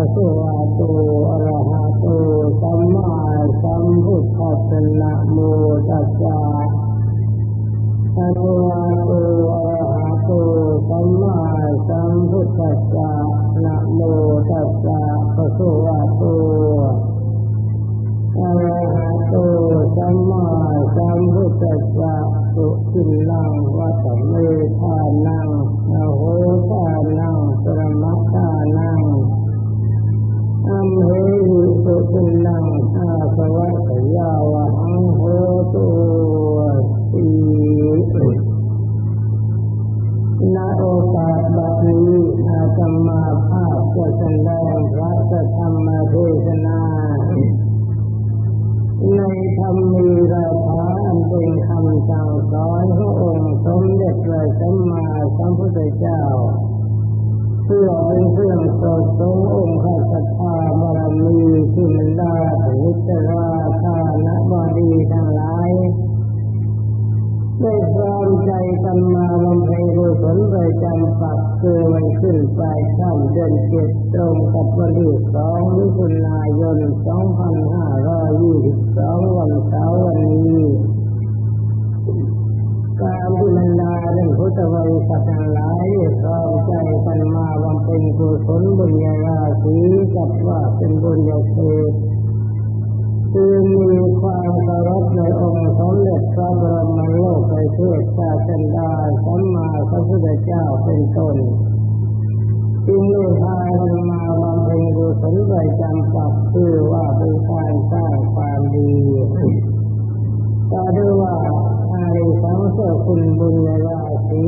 ระสวะโตอะระหะโตสัมมาสัมพุทธัสสะนะโมตัสสะภะคะวะ มาสัมพุทธเจ้าเพื่อเป็นเครื่องสดสงองค์ข้าศรัทธาบารมีที่มันได้นิจราธานะบารีทั้งหลายได้พร้อมใจกันมาบำเพ็ญกุศลโดยจำปักคือมันขึ้นไปข้ามเดือนเจ็ดตรงกับวันที่สองมิถุนายนสองพันห้าร้อยยี่สิบสองวันเสาร์วันนี้ พุทธบริษัทหลายพร้อมใจกันมาบำเพ็ญกุศลบุญญาราศีกับว่าเป็นบุญญาเศษคือมีความเคารพในองค์สมเด็จพระบรมโลกไปเทศชาติดาสัมมาสัมพุทธเจ้าเป็นต้นจึงได้พากันมาบำเพ็ญกุศลโดยจำกัดชื่อว่าเป็นการสร้างความดี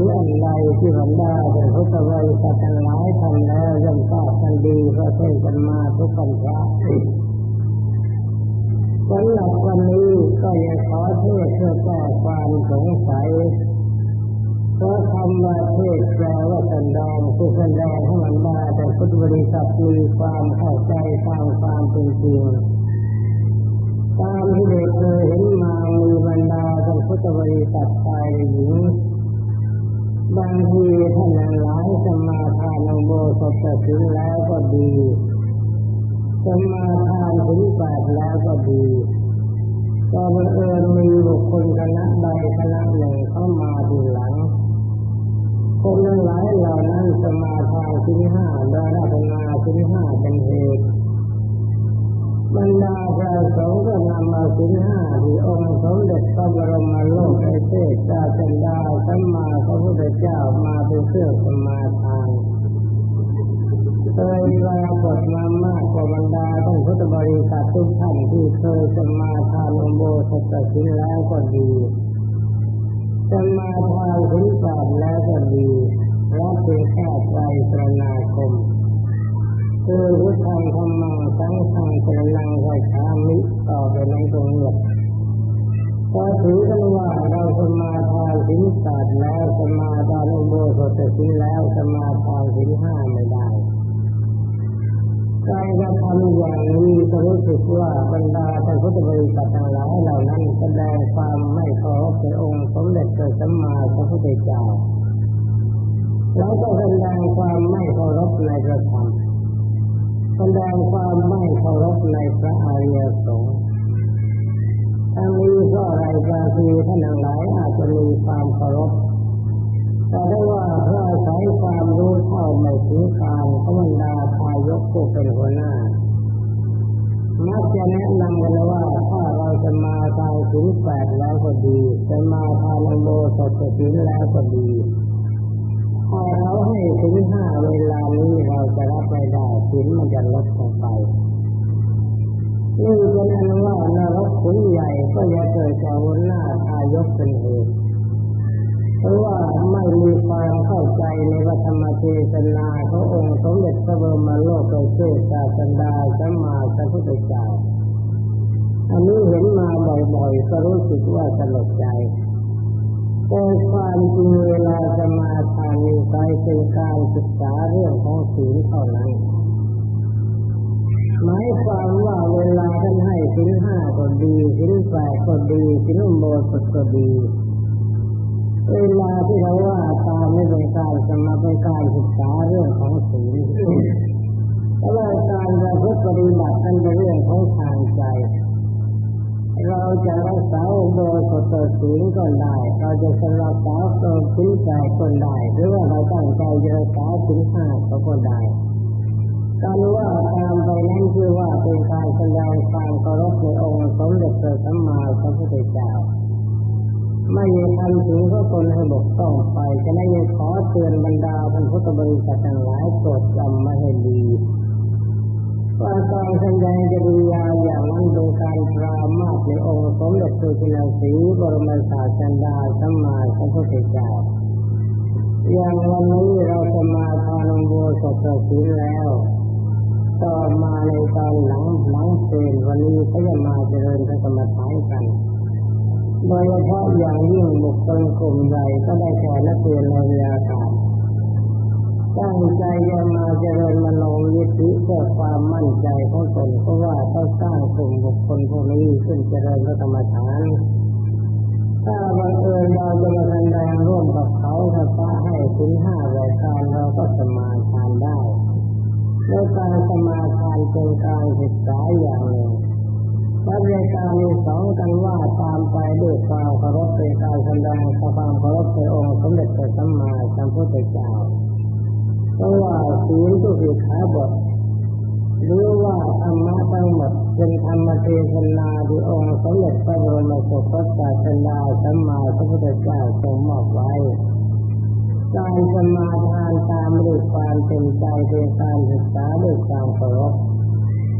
ราศีอันใดที่บรรดาเป็นพุทธบริษัททั้งหลายทำแล้วย่อมทราบกันดีเพราะเทศกันมาทุกปัญญาสำหรับวันนี้ก็ยังขอเทศเพื่อแก้ความสงสัยเพราะคำว่าเทศแปลว่าแสดงคือแสดงให้มันได้แต่พุทธบริษัทมีความเข้าใจตามความเป็นจริงตามที่เด็กเคยเห็นมามีบรรดาทานพุทธบริษัทชายหญิง บางทีท่านหลายสมาทานองโบสถถึงแล้วก็ดีสมาทานถึงแปดแล้วก็ดีก็บังเอิญมีบุคคลคณะใดคณะหนึ่งเข้ามาทีหลังคนทั้งหลายเหล่านั้นสมาทานถึงห้าโดยรัตนาถึงห้าเป็นเหตุบรรดาพระสงฆ์ก็ มาถึงห้าที่องค์สมเด็จพระบรมโลกเทศจาจันดาสัมมาพระพุทธเจ้ามาเป็นเครื่องสมาทานเคยปรากฏมามากกว่าบรรดาท่านพุทธบริษัททุกท่านที่เคยสมาทานองโบสถสินแล้วก็ดีสมาทานถึงแปดแล้วก็ดีรับเป็นแค่ใจสรณาคม คือพุทธังธรรมังสังฆังสรนังไวชามิต่อไปนั้นตรงเงียบก็ถือกันว่าเราสมาทานสินแปดแล้วสมาทานองโบสถสินแล้วสมาทานสินห้าไม่ได้การกระทำอย่างนี้ก็รู้สึกว่าบรรดาท่านพุทธบริษัททั้งหลายเหล่านั้นแสดงความไม่เคารพในองค์สมเด็จพระสัมมาสัมพุทธเจ้าแล้วก็แสดงความไม่เคารพในพระธรรม แสดงความไม่เคารพในพระอริยสงฆ์ทั้งนี้เพราะอะไรบางทีท่านทั้งหลายอาจจะมีความเคารพแต่ได้ว่าเพราะอาศัยความรู้เท่าไม่ถึงการขบรรดาทายกผู้เป็นหัวหน้ามักจะแนะนำกันว่าถ้าเราจะมาทางถึงแปดแล้วก็ดีจะมาทางโมสดถึงแล้วก็ดี ถ้าเราให้ถึงห้าเวลานี้เราจะรับไม่ได้ถึงมันจะลดลงไปนี่เป็นอันว่านรกขุนใหญ่ก็จะเกิดจากหัวหน้าทายกเป็นเหตุเพราะว่าไม่มีความเข้าใจในวัฒนเทศนาขององค์สมเด็จพระบรมโลกเทศาสันดาสัมมาสัมพุทธเจ้าอันนี้เห็นมาบ่อยๆก็รู้สึกว่าสลดใจ แต่ความจริงเวลาจะมาทานใจเป็นการศึกษาเรื่องของศีลเท่านั้น หมายความว่าเวลาท่านให้ศีลห้าก็ดีศีลแปดก็ดีศีลโมสดก็ดีเวลาที่เราว่าตามไม่เป็นการสมาเป็นการศึกษาเรื่องของศีลเพราะว่าการฏิบัติเป็นเรื่องของทางใจ เราจะรักษาโดยสดศีลก็ได้ เราจะสรักษาโดยศีลใจก็ได้ หรือว่าเราตั้งใจจะรักษาศีลห้าก็ได้การว่าตามไปนั้นคือว่าเป็นการแสดงความเคารพในองค์สมเด็จพระสัมมาสัมพุทธเจ้าไม่มีทำถึงพระตนให้บกต้องไปจะได้ขอเตือนบรรดาท่านพุทธบริษัททั้งหลายโปรดจำมาให้ดี ว่าการแสดงจริยาอย่างนั้นเป็นการปรามาสในองค์สมเด็จพระจินสีบรมศาสดาสัมมาสัมพุทธเจ้าอย่างวันนี้เราจะมาทานโบสถศีลแล้ว ต่อมาในตอนหลังหลังเพลนวันนี้เขาจะมาเจริญพระกรรมฐานกันโดยเฉพาะอย่างยิ่งบุคคลกลุ่มใหญ่ก็ได้แก่นักเรียนในวิทยากา ตั้งใจจะมาเจริญมโนยิธิเพื่อความมั่นใจของตนเพราะว่าต้องสร้างกลุ่มบุคคลพวกนี้ขึ้นเจริญพระกรรมฐานถ้าบังเอิญเราจะมาแสดงร่วมกับเขาถ้าพระให้ถึงห้ารายการเราก็สมาทานได้ในการสมาทานเป็นการศึกษาอย่างหนึ่งและในการมีสองกันว่าตามไปด้วยความเคารพเป็นการแสดงความเคารพในองค์สมเด็จพระสัมมาสัมพุทธเจ้า ศีลก็คือขาบทหรือว่าธรรมะทั้งหมดเป็นธรรมเทศนาที่องค์สมเด็จพระบรมสุคตศาสดาสัมมาสัมพุทธเจ้าทรงมอบไว้การสมาทานตามด้วยความเต็มใจเป็นการศึกษาด้วยความเคารพ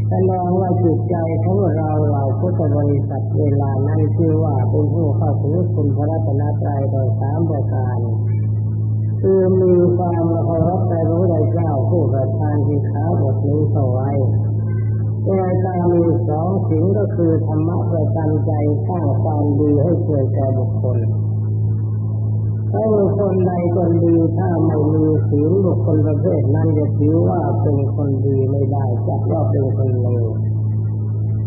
แสดงว่าจิตใจของเราเราพุทธบริษัทเวลานั้นคือว่าเป็นผู้เข้าถึงคุณพระรัตนตรัยโดยสามประการ คือมีความเคารพในพระพุทธเจ้าผู้ประทานที่ขาบทนี้เอาไว้แต่การมีสองสิ่งก็คือธรรมะประจำใจสร้างความดีให้เกิดแก่บุคคลถ้าบุคคลใดคนดีถ้าไม่มีศีลบุคคลประเภทนั้นจะถือว่าเป็นคนดีไม่ได้จะว่าเป็นคนเลว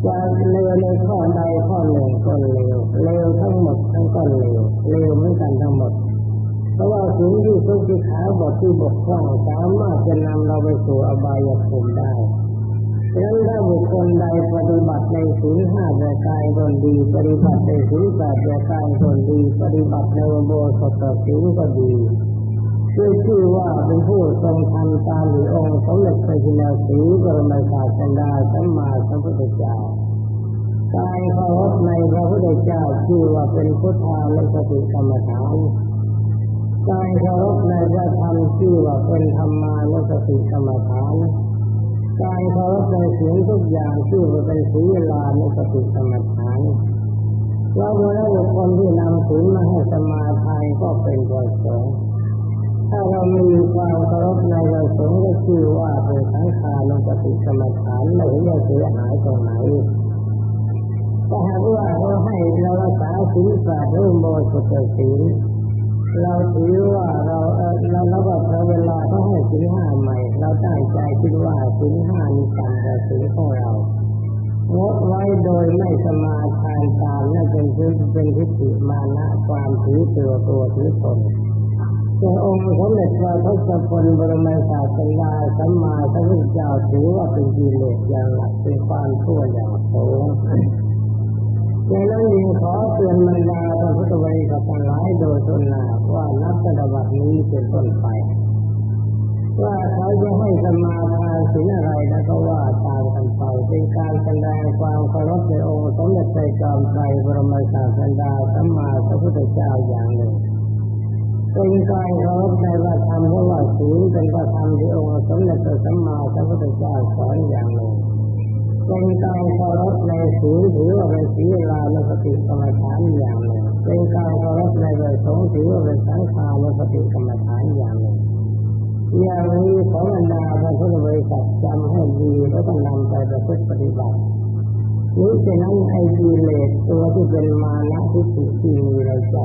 จะเลวในข้อใดข้อหนึ่งก็เลวเลวทั้งหมดทั้งก็เล งที่ทุกที่ขาบทที่บกพร่องสามารถจะนำเราไปสู่อบายภูมิได้ฉะนั้นถ้าบุคคลใดปฏิบัติในศีลห้าประการคนดี ปฏิบัติในศีลแปดประการคนดี ปฏิบัติในโบสถศีลก็ดีชื่อชื่อว่าเป็นผู้ทรงทำตามหรือองค์สมเด็จพระจินสีบรมศาสดาสัมมาสัมพุทธเจ้าการเคารพในพระพุทธเจ้าชื่อว่าเป็นพุทธานุสติกรรมฐาน การเคารพในพระธรรมชื่อว่าเป็นธรรมานุสติกรรมฐาน การเคารพในสิ่งทุกอย่างที่อว่าเป็นศีลานุสติสมาทานเราเมื่อบุคคลที่นำศีลมาให้สมาทานก็เป็นประสงค์ถ้าเรามีความเคารพในประสงค์ก็คือว่าเป็นสังขานุสติสมาทานไม่เห็นจะเสียหายตรงไหนถ้าหากว่าเราให้เรารักษาศีลแปดหรือโมสุตศีล เราถือว่าเราเราเราก็พอเวลาเขาให้สินห้าใหม่ เราตั้งใจคิดว่าสินห้ามีการแต่สินของเรางดไว้โดยไม่สมาทานตามนั่นเป็นพื้นเป็นทิฏฐิมานะความถือตัวตัวถือตนแต่องค์สมเด็จพระทศพลบรมศาสดาสัมมาสัมพุทธเจ้าถือว่าเป็นกิเลสอย่างหลักเป็นความชั่วอย่างสูง ดังนั้นยิงขอเตือนบรรดาพระพุทธบริษัททั้งหลายโดยทุนนาว่านับแต่บัดนี้เป็นต้นไปว่าเขาจะให้สมาทานสิ่งอะไรแล้วก็ว่าตามกันไปเป็นการแสดงความเคารพในองค์สมเด็จพระจอมไตรบรมศาสดาสัมมาสัมพุทธเจ้าอย่างหนึ่งเป็นการเคารพในพระธรรมเพราะว่าศีลเป็นพระธรรมที่องค์สมเด็จพระสัมมาสัมพุทธเจ้าสอนอย่างหนึ่ง เป็นการเคารพในศีลถือว่าเป็นศีลานุสติกรรมฐานอย่างหนึ่งเป็นการเคารพในพระสงถือว่าเป็นสังฆานุสติกรรมฐานอย่างหนึ่งอย่างนี้ขอบรรดาพระพุทธบริษัทจำให้ดีแล้วก็นำไปประพฤติปฏิบัตินี้ฉะนั้นไอ้กิเลสตัวที่เป็นมานะทิฏฐิที่มีในใจ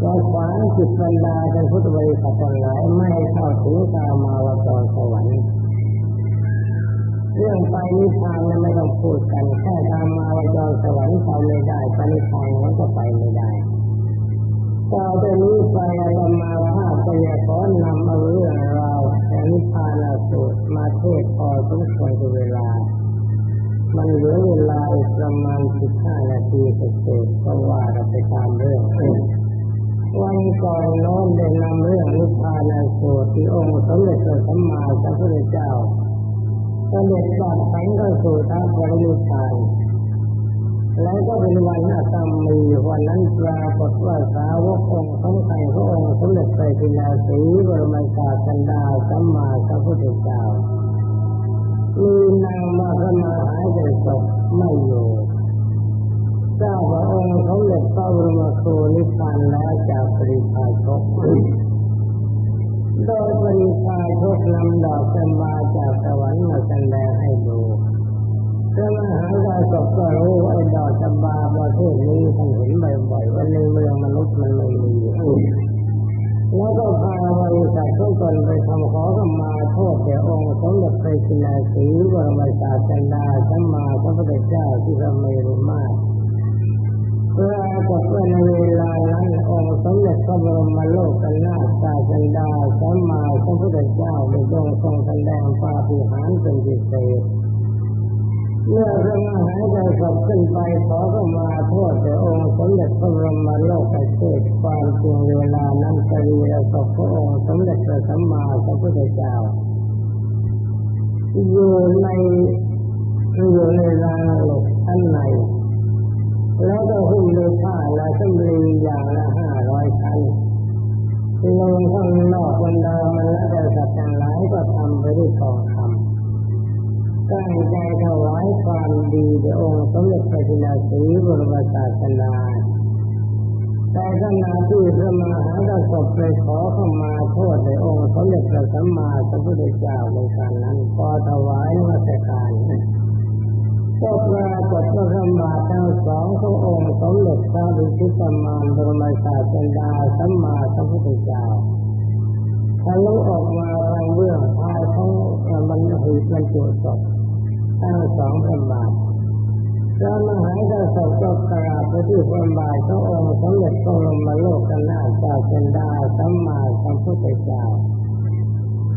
เราขวางจิตบรรดาพระพุทธบริษัททั้งหลายไม่เข้าถึงกามาวจรสวรรค์ เรื่องไปนิพพานนั้นไม่ต้องพูดกันแค่ทำมมาวจรสวรรค์ไปไม่ได้ไปนิพพานนั้นก็ไปไม่ได้ต่อจากนี้ไปเรามาภาพก็จะขอนำเอาเรื่องราวแห่งนิพพานสูตรมาเทศพอสมควรกับเวลาประมาณสิบห้านาทีเสร็จก็ว่าเราไปตามเรื่องวันก่อนโน้นได้นำเรื่องนิพพานสูตรที่องค์สมเด็จพระสัมมาสัมพุทธเจ้า สมเด็จพระสังฆสูตรทางปรินิพพานแล้วก็เป็นวันอาตมีวันนั้นปรากฏว่าสาวกองค์สำคัญขององค์สมเด็จพระจินาสีบรมศาสดาสัมมาสัมพุทธเจ้ามีนางมาพระมหาเดชศพไม่อยู่เจ้าพระองค์สมเด็จพระบรมครูนิพพานแล้วจากปริพาชก โดยปริพาชกนำดอกจะมาจากสวรรค์มาแสดงให้ดูพระมหาดาศกก็รู้ไอ้ดอกจำบาประเทศนี้ท่านเห็นบ่อยๆวันในเมืองมนุษย์มันไม่มีแล้วก็พาบริษัททุกคนไปทำขอขมาโทษแก่องค์สมเด็จพระจินาสีบรมศาสดาสัมมาสัมพุทธเจ้าที่พระเมรุมาตรปรากฏว่าในเวล ด็จพระบรมโลกนาถศาสดาสัมมาสัมพุทธเจ้าได้ทรงทรงแสดงปาฏิหาริย์เป็นพิเศษเมื่อพระมหาใจักขึ้นไปขอเข้ามาโทษแต่องค์สมเด็จพระบรมโลกเทศความจริงเวลานั้นสรีระศพพระองค์สมเด็จพระสัมมาสัมพุทธเจ้าอยู่ในอยู่ในรางเหล็กอันไหน แล้วก็หุ้มด้วยผ้าและสำลีอย่างละห้าร้อยชั้นลงข้างนอกบรรดามันและสัตว์ทั้งหลายก็ทำไปด้วยทองคำตั้งใจถวายความดีแด่องค์สมเด็จพระจินดาสีบรมศาสดาแต่ขณะที่พระมหากษัตริย์ไปขอเข้ามาโทษในองค์สมเด็จพระสัมมาสัมพุทธเจ้าในการนั้นพอถวายมาแต่การ ก็ปรากฏว่าพระบาททั้งสองขององค์สมเด็จพระบิชิตมานบรมศาสดาสัมมาสัมพุทธเจ้าทะลุออกมาทางเบื้องภายของมันหีบมันจุศพทั้งสองพระบาทพระมหากษัตริย์ก็กราบไปที่พระบาทขององค์สมเด็จพระบรมโลกันาถศาสดาสัมมาสัมพุทธเจ้า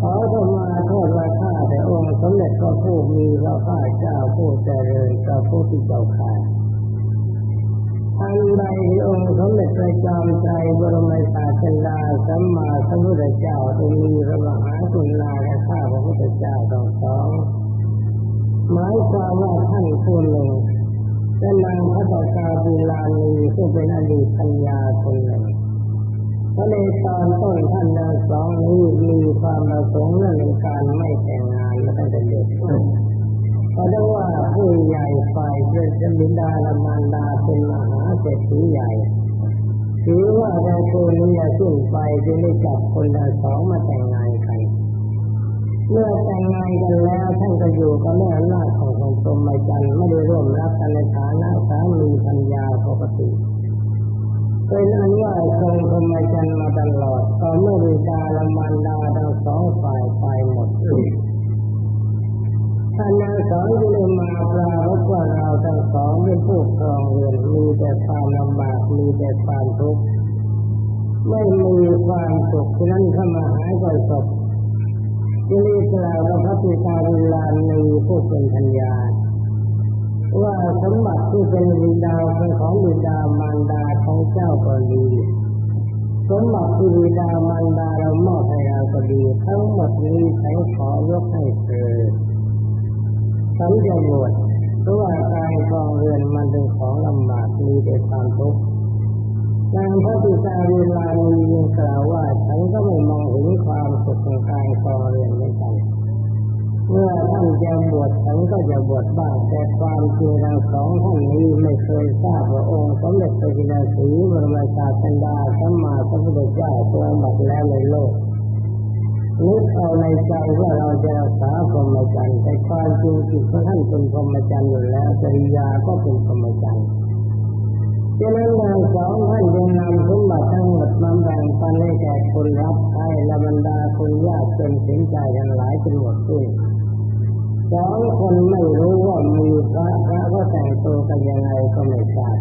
ขอเข้ามาโทษว่าข้าแต่องค์สมเด็จพระผู้มีพระภาคเจ้าผู้เจริญพระผู้ที่เจ้าข่าอันใดองค์สมเด็จพระจอมใจบรมศาสดาสัมมาสัมพุทธเจ้าที่มีพระมหากรุณาและข้าพระพุทธเจ้าทั้งสองหมายความว่าท่านผู้หนึ่งและนางพระตกาบิลานีซึ่งเป็นอดีตปัญญาคนหนึ่ง องนี้มีความประสงค์ในการไม่แต่งงานและตั้งแต่เด็กเพราะว่าผู้ใหญ่ฝ่ายเป็นบิดาละมารดาเป็นมหาเศรษฐีใหญ่ถือว่าเราตัวนี้จะสิ้นไปจึงได้จับคนละสองมาแต่งงานกันเมื่อแต่งงานกันแล้วท่านก็อยู่กับแม่อำนาจของของตมจันไม่ได้ร่วมรักกันในฐานะสามีภรรยาปกติ เป็นอันว่าทรงพรหมจรรย์มาตลอดตอนเมื่อวิชาละมันดาทั้งสองฝ่ายไปหมดท่านนางสองจึงมาปรารบว่าเราทั้งสองเป็นผู้ครองเรือนมีแต่ความลำบากมีแต่ความทุกข์ไม่มีความสุขฉะนั้นถ้ามาหาก็ศพจึงได้กล่าวกับพระปิตาวิลานีผู้เป็นพัญญา ว่าสมบัติที่เป็นบิดาเป็นของบิดามารดาของเจ้าก็ดีสมบัติที่บิดามารดาเรามอบให้เราก็ดี ทั้งหมดนี้ฉันขอยกให้เธอฉันจะบวชเพราะว่าการครองเรือนมันเป็นของลำบากมีแต่ความทุกข์นางพระปิตาเวลามียังกล่าวว่า ฉันก็ไม่มองเห็นความสุขของการครองเรือนเหมือนกัน เมื่อท่านจะบวชฉันก็จะบวชบ้างแต่ความจริงทั้งสองท่านนี้ไม่เคยทราบว่าองค์สมเด็จพระจินาสีบรมศาสดาสัมมาสัมพุทธเจ้าตัวบัดแล้วในโลกนึกเอาในใจว่าเราจะรักษาพรหมจรรย์แต่ความจริงจิตของท่านเป็นพรหมจรรย์อยู่แล้วจริยาก็เป็นพรหมจรรย์ฉะนั้นนาสองท่านจึงนำสมบัติทั้งหมดมาแบ่งปันให้แก่คนรับใช้และบรรดาคนยากจนสินใจทั้งหลายจนหมดสิ้น ตัวกันยังไงก็ไม่ทราบ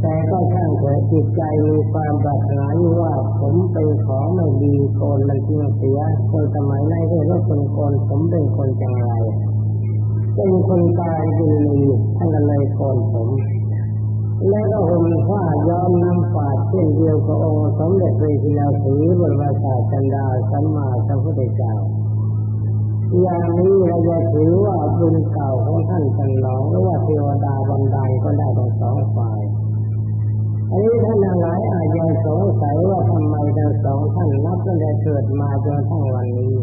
แต่ก็ช่างเถิดจิตใจมีความปรารถนาว่าผมเป็นของไม่ดีโกนมันทิ้งเสียคนสมัยนั้นที่รถเป็นคนผมเป็นคนจังไรเป็นคนตายดีมีท่านก็เลยโกนผม แล้วก็ห่มผ้ายอมน้ำฝาดเช่นเดียวกับองค์สมเด็จพระจินดาสีบรมศาสดาสัมมาสัมพุทธเจ้า อย่างนี้เราจะถือว่าบุญเก่าของท่านสันหลองหรือว่าเทวดาบันไดก็ได้ทั้งสองฝ่ายอันนี้ท่านหลายอาจจะสงสัยว่าทำไมทั้งสองท่านนับตั้งแต่เกิดมาจนทั้งวันนี้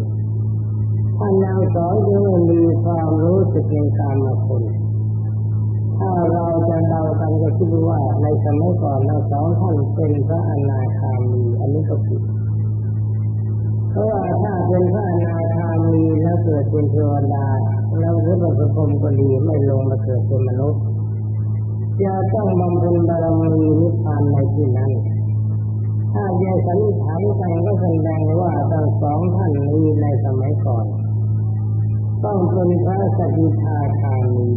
ท่านยังสองยังมีความรู้สึกในการมาคุณถ้าเราจะเดากันก็คิดว่าในสมัยก่อนทั้งสองท่านเป็นพระอนาคามี อันนี้ก็ผิด กิดเป็นเทวดาแล้วหรือว่าพระพรหมก็ดีไม่ลงมาเกิดเป็นมนุษย์จะต้องบำเพ็ญบารมีนิพพานในที่นั้นถ้าแยกสันนิษฐานไปก็แสดงว่าทั้งสองท่านนี้ในสมัยก่อน ต้องเป็นพระสกิทาคามี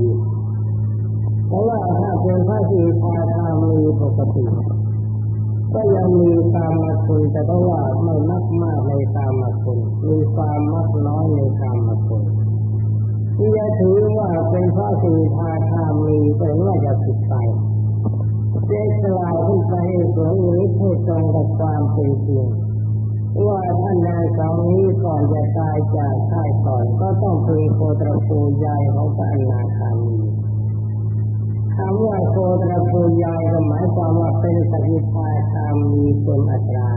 เพราะว่าถ้าเป็นพระสกิทาคามีปกติ ก็ยังมีตามมาคุณแต่ก็ว่าไม่มากมากในตามมาคุณมีความมากน้อยในตามมาคุณที่จะถือว่าเป็นพระสีทาคามีก็ว่าจะผิดไปเจ๊กล่าวขึ้นไปสวยนี้ให้ตรงกับความเป็นจริงว่าท่านนายสองนี้ก่อนจะตายจากชายก่อนก็ต้องเป็นโคตรภูยายของพระอนาคามีคำว่าโคตรภูยายก็หมายความว่าเป็นสกิทา คามีเป็นอัตรา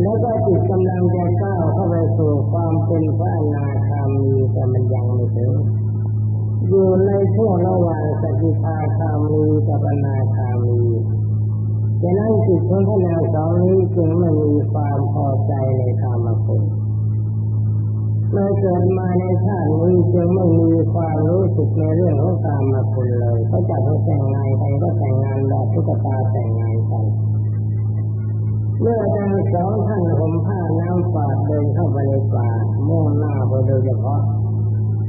แล้วก็จิตกำลังจะก้าวเข้าไปสู่ความเป็นพระอนาคามีแต่มันยังไม่ถึงอยู่ในช่วงระหว่างสกิทาคามีกับอนาคามีฉะนั้นจิตของท่านอาสองนี้จึงไม่มีความพอใจในธรรมคุณเมื่อเกิดมาในชาตินี้จึงไม่มีความรู้สึกในเรื่องของธรรมคุณเลยเขาจะต้องแต่งงานใครก็แต่งงานแบบทุกตาแต่งงานกัน เมื่อทั้งสองท่านห่มผ้าน้ำฝาดเดินเข้าไปในป่ามุ่งหน้าไปโดยเฉพาะ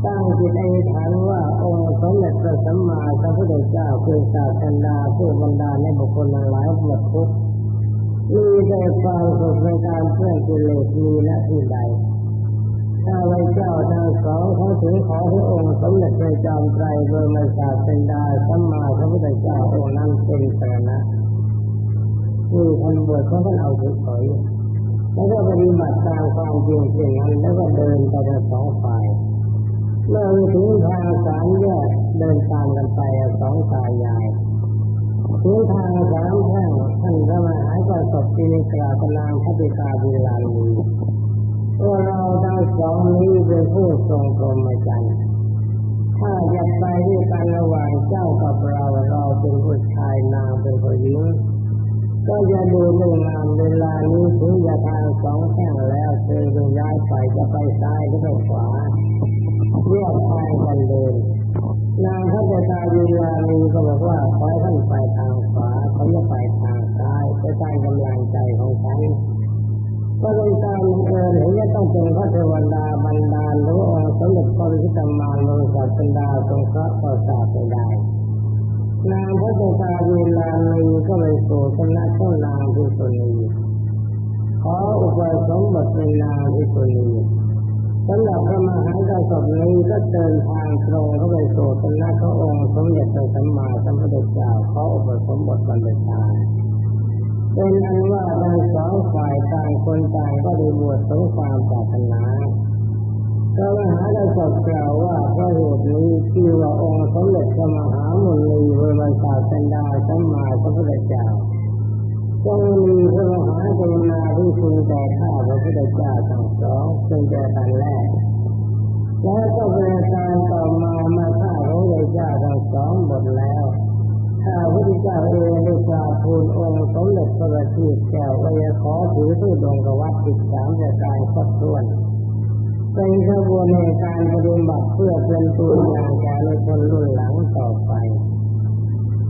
ตั้งจิตอธิษฐานว่าองค์สมเด็จพระสัมมาสัมพุทธเจ้าคือศาสนาผู้บรรดาในบุคคลหลายหมดทุกมีแต่ความสุขในการเพื่อกิเลสมีและที่ใดถ้าพระเจ้าทั้งสองเขาถึงขอให้องค์สมเด็จพระจอมไตรบรมศาสดาสัมมาสัมพุทธเจ้าองค์นั้นเป็นสรณะ มีคนบวชเขาก็เอาเฉยๆแล้วก็ปฏิบัติตามความจริงเช่นนั้นแล้วก็เดินไปทั้งสองฝ่ายเมื่อถึงทางสามแยกเดินตามกันไปสองตายายถึงทางสามแห่งท่านพระมหากษัตริย์ที่กราบนามพระบิดาบุราลีว่าเราทั้งสองนี้เป็นผู้ทรงพรหมจรรย์ถ้าจะไปด้วยกันระหว่างเจ้ากับเราเราเป็นผู้ชายนางเป็นผู้หญิง ก็จะดูเรื่งงานเวลานี้ถึงจะทางสองแห่งแล้วเธอจะย้ายไปจะไปซ้ายหรือไปขวาแยกทางกันเดินนางพระเจ้าวิลานีก็บอกว่าขอท่านไปทางขวาเขาจะไปทางซ้ายเพื่อการกำลังใจของฉันก็เลยตามเอิญเห็นว่าต้องเป็นพระเทวดาบรรดาหรือองค์สมเด็จพระวิชิตมารลงศาสดาทรงพระประสาทได้ นางพระเจ้าวิลานีก็เลยสู่สำนักเจ้านางที่สุนีขออุปสมบทเป็นนางที่สุนีสำหรับพระมหากษัตริย์นี้ก็เดินทางตรงเข้าไปสู่สำนักพระองค์สมเด็จพระสัมมาสัมพุทธเจ้าขออุปสมบทบรรพชาเป็นอันว่าทั้งสองฝ่ายต่างคนต่างก็ได้บวชสงความปรารถนา พระมหากษัตริย์กล่าวว่าพระเหตุนี้ที่ว่าองค์สมเด็จพระมหามุนีเวรศาสดาสัมมาสัมพุทธเจ้าจงมีพระมหากรุณาที่คุณแก่ข้าพระพุทธเจ้าทั้งสองซึ่งแต่กันแรกแล้วก็เป็นการต่อมามาข้าพระพุทธเจ้าทั้งสองหมดแล้วข้าพระพุทธเจ้าเองได้กราบทูลองค์สมเด็จพระบัณฑิตแก้วว่าจะขอถือผู้ดงกวัดติดสามประการครบถ้วน เป็นกระบวนในการปฏิบัติเพื่อเป็นตัวอย่างแก่ชนรุ่นหลังต่อไป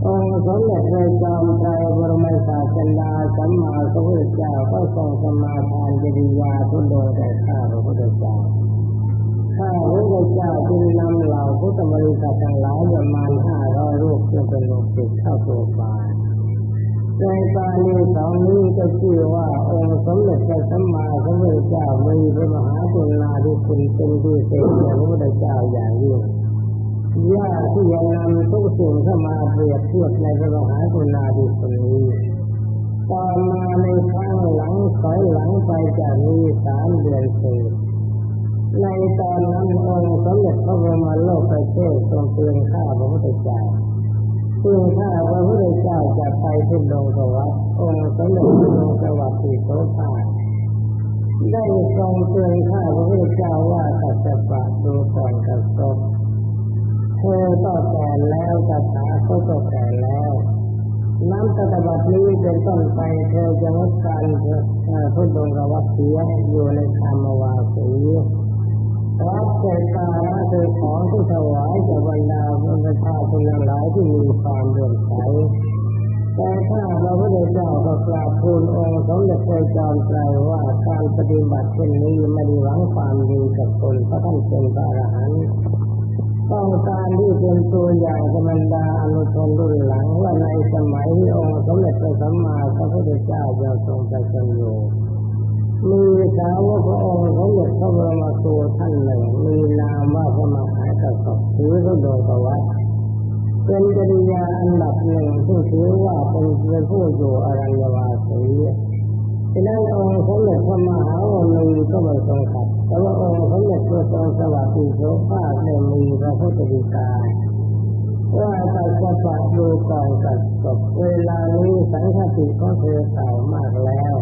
องค์สมเด็จพระจอมไตรบรมศาสดาสัมมาสัมพุทธเจ้าก็ทรงสมาทานจริยาทุดงแก่ข้าพระพุทธเจ้าข้าพระพุทธเจ้าจึงนำเหล่าพุทธบริษัททั้งหลายประมาณห้าร้อยรูปจึงเป็นลูกศิษย์เข้าตัวป่า ในตาลีสองนี้ก็ชื่อว่าองค์สมเด็จพระสัมมาสัมพุทธเจ้ามีพระมหากรุณาธิคุณเป็นที่เศษพระพุทธเจ้าอย่างยิ่งำทุกสิ่งเข้ามาเปรียบเทียบในพระมหากรุณาธิคุณนี้ต่อมาในครั้งหลังถอยหลังไปจากนี้สามเดือนเศษในตอนนั้นองค์สมเด็จพระบ ที่ดงสวัสดิ์องค์สมเด็จพระดงสวัสดิ์โสภาได้ทรงเตือนข้าพระพุทธเจ้าว่าสัจปะดูก่อนกับศพเธอก็แก่แล้วคาถาเขาก็แก่แล้ว น้ำตะบัดนี้เป็นต้นไปเธอจะรับการพุทธงกวัตเสียอยู่ในคามวาสีรับเจตาระโดยของที่ถวายจากบรรดาประชาชนหลายที่มีความเดือดใส แต่ถ้าเราไม่ได้เจ้าก็กราบทูลองค์สมเด็จพระจอมไตรว่าการปฏิบัติเช่นนี้ไม่ได้หวังความดีกับคนเพราะท่านเป็นพระอรหันต์ต้องการที่เป็นตัวอย่างธรรมดาอนุชนรุ่นหลังว่าในสมัยที่องค์สมเด็จพระสัมมาสัมพุทธเจ้าจะทรงประชนอยู่มีสาวกพระองค์สมเด็จพระบรมครูท่านหนึ่งมีนามว่าพระมหากษัตริย์ถือพระโดกวัต เป็นจริยาอันดับหนึ่งที่ถือว่าเป็นเป็นผู้อยู่อรัญญวาสีฉะนั้นองค์สมเด็จพระมหาวลีก็ไม่ทรงขัด แต่ว่าองค์สมเด็จพระทรงสวัสดิโสภาคได้มีพระพุทธดีกาว่าจะจะปะดูก่อนกับศพเวลานี้สังฆติของเธอเก่ามากแล้ว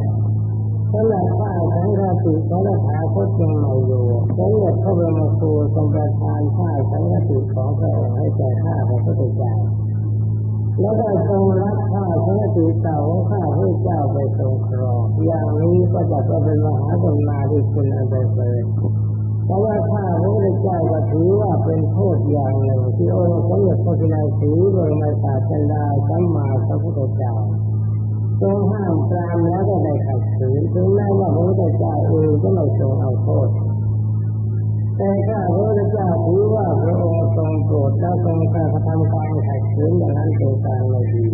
สำหรับข้า สังฆติของราชาคตยังใหม่อยู่สมเด็จพระบรมครูทรงประทานข้าสังฆติของพระองค์ให้แก่ข้าพระพุทธเจ้าแล้วก็ทรงรับข้าสังฆติเก่าของข้าพระเจ้าไปทรงครองอย่างนี้ก็จะเป็นมหากรุณาธิคุณอันเป็นเสริฐเพราะว่าข้าพระพุทธเจ้าก็ถือว่าเป็นโทษอย่างหนึ่งที่องค์สมเด็จพระจินสีบรมศาสดาสัมมาสัมพุทธ องก็ไม่ทรงเอาโทษแต่ข้าพระเจ้าถือว่าพระองค์ทรงโปรดและทรงการกระทำการขัดขืนอย่างนั้นเป็นการไม่ดี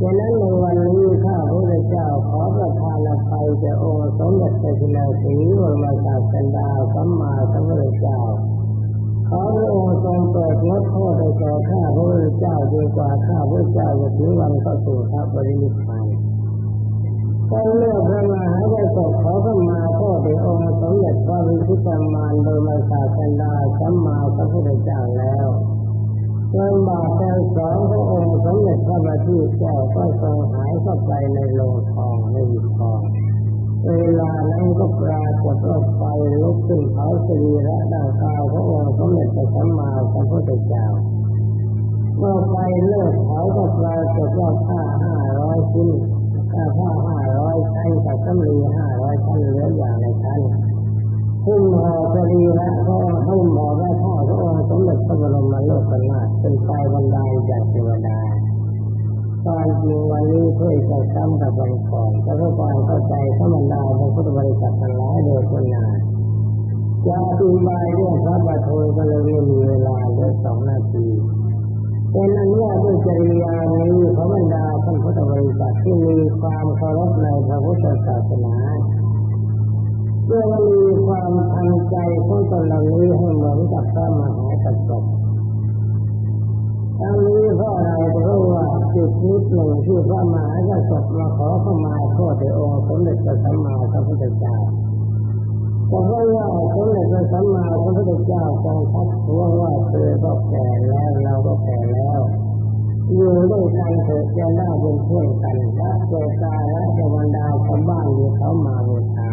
ดังนั้นในวันนี้ข้าพระเจ้าขอประทานอภัยแก่องค์สมเด็จพระจินสีบรมศาสดาสัมมาสัมพุทธเจ้าขอพระองค์ทรงโปรดลดโทษให้แก่ข้าพระเจ้าดีกว่าข้าพระเจ้าจะถึงวันเข้าสู่พระบริณิพ พานก็เลือกพระมหากษัตริย์ขอเข้ามาโทษในองค์สมเด็จพระวิชิตามานโดยมาศาสดาสัมมาสัมพุทธเจ้าแล้วลำบากแต่สองพระองค์สมเด็จพระบัณฑิตเจ้าก็ทรงหายเข้าไปในโลงทองในหินทอง เวลานั้นก็ปรากฏว่าไฟลุกขึ้นเผาสรีระดังกล่าวพระองค์สมเด็จพระสัมมาสัมพุทธเจ้าเมื่อไฟเลิกเผาก็ปรากฏว่าผ้าห้าร้อยชิ้นผ้าผ้าห้า ชั้นกับสำลีห้าร้อยชั้นเหลืออย่างในชั้นหุ้มห่อสรีระพระองค์หุ้มห่อพระผ้าพระองค์สมเด็จพระบรมโลกนาถเป็นไฟบรรดาลจากเทวดาตอนจริงวันนี้เพื่อจะซ้ำกับวันก่อนแต่เพื่อความเข้าใจธรรมดาของพุทธบริษัททั้งหลายโดยคนนาจะอธิบายเรื่องพระบัตรก็เลยมีเวลาเหลือสองนาทีเป็นอันว่าด้วยจริยานี้ของบรรดา ท่านพุทธบริษัทที่มีความเคารพในพระพุทธศาสนาเพื่อมีความทันใจของตนเหล่านี้ให้เหมือนกับพระมหากษัตริย์ทั้งนี้เพราะอะไรเพราะว่าจุดนิดหนึ่งที่พระมหากษัตริย์มาขอเข้ามาโทษในองค์สมเด็จพระสัมมาสัมพุทธเจ้าแต่เพราะว่าสมเด็จพระสัมมาสัมพุทธเจ้าทรงทักท้วงว่าเธอก็แก่ อยู่ด้วยกันเถิดจะได้เป็นเพื่อนกันและเจตาและเจบรรดาชาวบ้านที่เขามาบูชา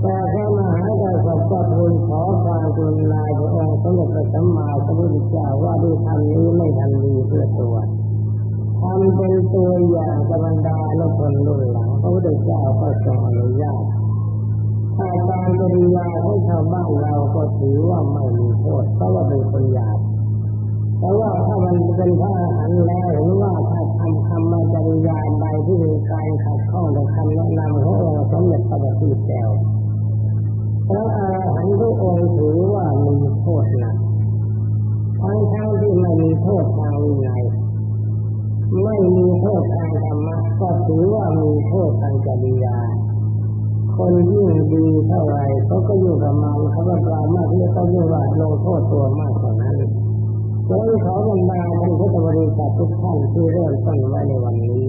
แต่พระมหากษัตริย์ก็ทูลขอความกรุณาพระองค์สมเด็จพระสัมมาสัมพุทธเจ้าว่าด้วยทำนี้ไม่ทันดีเพื่อตัวทำเป็นตัวอย่างกับบรรดาและคนรุ่นหลังพระพุทธเจ้าก็ทรงอนุญาตถ้าการปริยาของชาวบ้านเราก็ถือว่าไม่มีโทษเพราะว่าเป็นคนหยาบ แต่ว่าถ้ามันเป็นพระอรหันต์แล้วหรือว่าถ้าทำคำมาจริยาใดที่มีการขัดข้องในคำแนะนำขององค์สมเด็จพระบัณฑิตแก้วพระอรหันต์ทุกองค์ถือว่ามีโทษหนักทั้งทั้งที่ไม่มีโทษทางวินัยไม่มีโทษทางธรรมะก็ถือว่ามีโทษทางจริยาคนยิ่งดีเท่าไรเขาก็อยู่กับมันเขาก็ปรามาที่เขาเรียกว่าลงโทษตัวมากกว่า นั้นฉะนั้นขอบรรดาท่านพุทธบริษัททุกท่านที่เริ่มต้นไว้ในวันนี้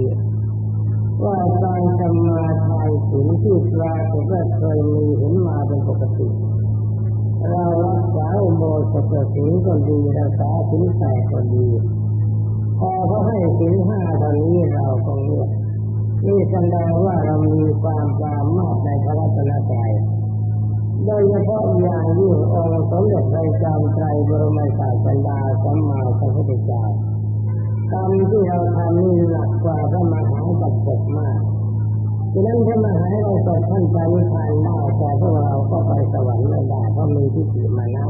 ว่าการทำมาทายศีลที่ปรากฏว่าเคยมีเห็นมาเป็นปกติ เรารักษาอุโบสถศีลก็ดีรักษาศีลแปดก็ดี พอเขาให้ศีลห้าตอนนี้เราก็เงียบนี่แสดงว่าเรามีความสามารถในพระรัตนตรัย โดยเฉพาะอย่างยิ่งองค์สมเด็จพระจอมไตรบรมศาสดาสัมมาสัมพุทธเจ้ากรรมที่เราทำนี่หนักกว่าพระมหาจักรพรรดิมากฉะนั้นพระมหาเราสดท่านไปนิพพานได้แต่พวกเราก็ไปสวรรค์ไม่ได้เพราะมีที่ถิมานะ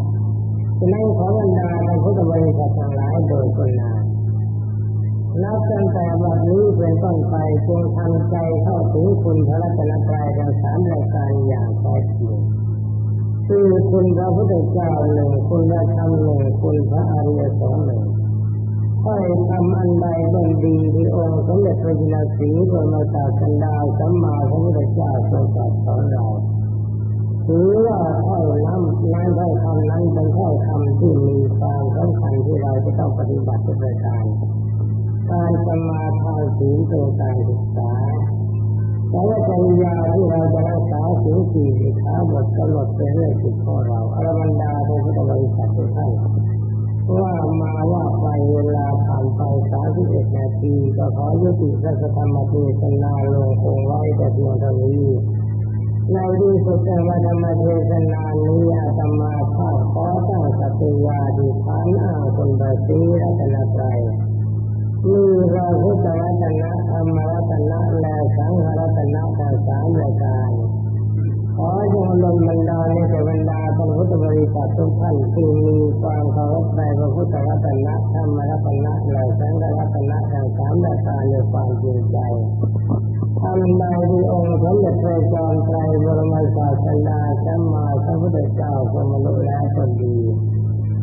ฉะนั้นขอบรรดาในพุทธบริษัททั้งหลายโดยคนนานับตั้งแต่บัดนี้เป็นต้นไปจงทำใจเข้าถึงคุณพระรัตนตรัยทั้งสามรายการอย่างแท้จริง คือคุณพระพุทธเจ้าหนึ่งคุณพระธรรมหนึ่งคุณพระอริยสงฆ์หนึ่งถ้อยทำอันใดบันดีที่องค์สมเด็จพระจินสีบรมศาสดาสัมมาสัมพุทธเจ้าทรงตรัสสอนเราถือว่าถ้อยน้ำนั้นถ้อยคำนั้นเป็นถ้อยคำที่มีความสำคัญที่เราจะต้องปฏิบัติทุกประการการสมาทานศีลเป็นการศึกษา แต่ว่าปัญญาที่เราจะรักษาศีลสี่สิขาบทกำหนดเป็นเรื่องสิทธิของเราอรบรรดาในพุทธบริษัททุกท่านว่ามาว่าไปเวลาผ่านไปสามสิบเอ็ดนาทีก็ขอยุติสัจธรรมเทศนาลงคงไว้แต่เพียงเท่านี้ในที่สุดธรรมธรรมเทศนานี้อาตมาภาพขอตั้งสัตยาดิฐานอ้างคนบาสีรัตนตรัย มีเราพุทธรัตนะธรรมรัตนะและสังฆรัตนะทั้งสามรายการขอจงลงบรรดาในแต่บรรดาท่านพุทธบริษัททุกท่านที่มีความเคารพในพระพุทธรัตนะธรรมรัตนะและสังฆรัตนะทั้งสามรายการในความจริงใจทำใดที่องค์สมเด็จพระจอมไตรบรมศาสดาสัมมาสัมพุทธเจ้าทรงมนุษย์แล้วก็ดี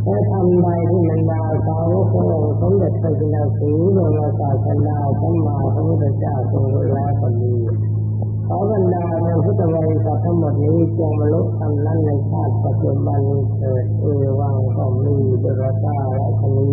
และทำใดที่บรรดาสาวกขององค์สมเด็จพระจินดาสีลงมาศาสนาพรมาพระพุทธเจ้าทรงรู้ล้วก็ดีขอบรรดาทางพุทธบริษัททั้งหมดนี้จงบรรลุธรรมนั้นในชาติปัจจุบันเกิดเอวังก็มีดุรตาและชนี